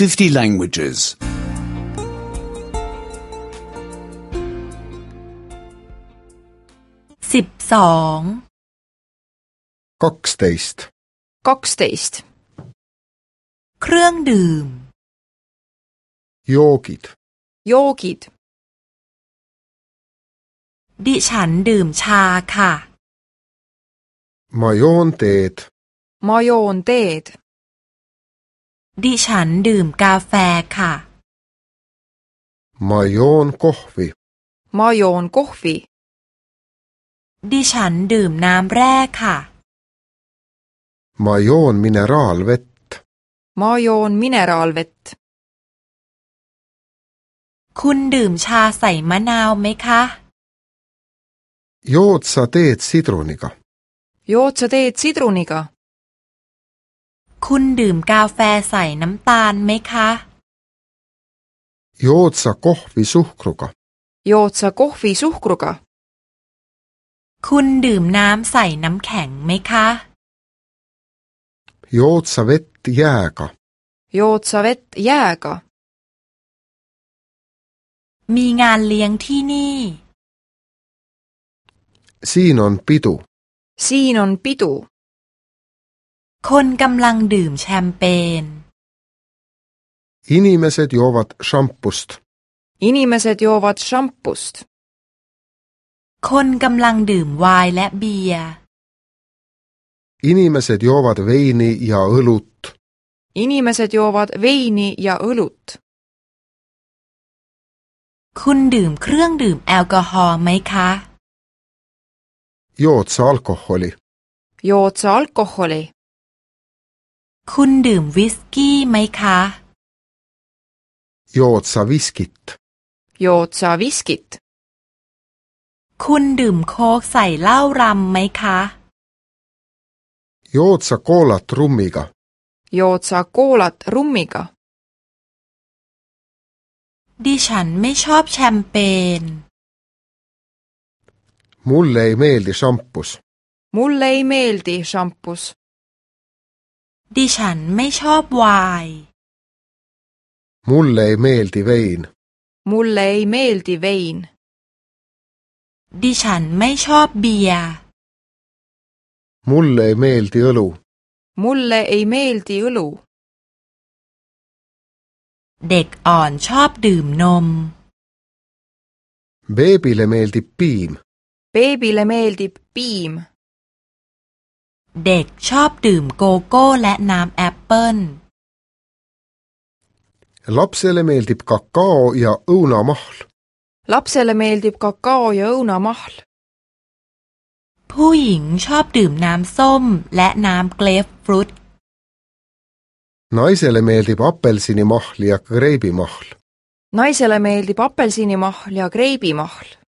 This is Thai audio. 50 languages. 12 kaksteist, kaksteist. เครื่องดื่ม joogid, joogid. ดิฉันดื่มชาค่ะ ma joon teed, ma joon teed. ดิฉันดื่มกาแฟค่ะ มายอนกาแฟมายอนกาแฟดิฉันดื่มน้ำแร่ค่ะ มายอนมินเนอรัลเวต มายอนมินเนอรัลเวต คุณดื่มชาใส่มะนาวไหมคะ โยตซเตตซิตรอนิกา โยตซเตตซิตรอนิกาคุณดื่มกาแฟใส่น้ำตาลไหมคะโยตสกอฟิซุครุกะโยตสกอฟิซุครุกะคุณดื่มน้ำใส่น้ำแข็งไหมคะโยตสเวตยากะโยตสเวตยากะมีงานเลี้ยงที่นี่ซีนอนปิตุซีนอนปิตุคนกำลังดื่มแชมเปญ Inimesed joovad šampust. Inimesed joovad šampust. คนกำลังดื่มไวน์และเบียร์ Inimesed joovad veini ja õlut. Inimesed joovad veini ja õlut. คุณดื่มเครื่องดื่มแอลกอฮอล์ไหมคะ Jood sa alkoholi? Jood sa alkoholi? คุณดื่มวิสกี้ไหมคะโยตซาวิสกิตโยตซาวิสกิตคุณดื่มโค้กใส่เหล้ารำไหมคะโยตซาโคลาตรุมมิกาโยตซาโคลาตรุมมิกาดิฉันไม่ชอบแชมเปญมุลเลย์เมลดิชัมพุสมุลเลย์เมลดิชัมพุสดิฉันไม่ชอบวายมุลเลยเมลติเวน มุลเลยเมลติเวน ดิฉันไม่ชอบเบียร์ มุลเลยเมลติอลู มุลเลยเมลติอลู เด็กอ่อนชอบดื่มนม เบบีเลเมลติปีม เบบีเลเมลติปีมเด็กชอบดื่มโกโก้และน้ำแอปเปิ้ล Lapselle meeldib kakao ja õunamahl. Lapselle meeldib kakao ja õunamahl. ผู้หญิงชอบดื่มน้ำส้มและน้ำเกรฟฟรุต Naisele meeldib apelsinimahl ja kreibimahl. Naisele meeldib apelsinimahl ja kreibimahl.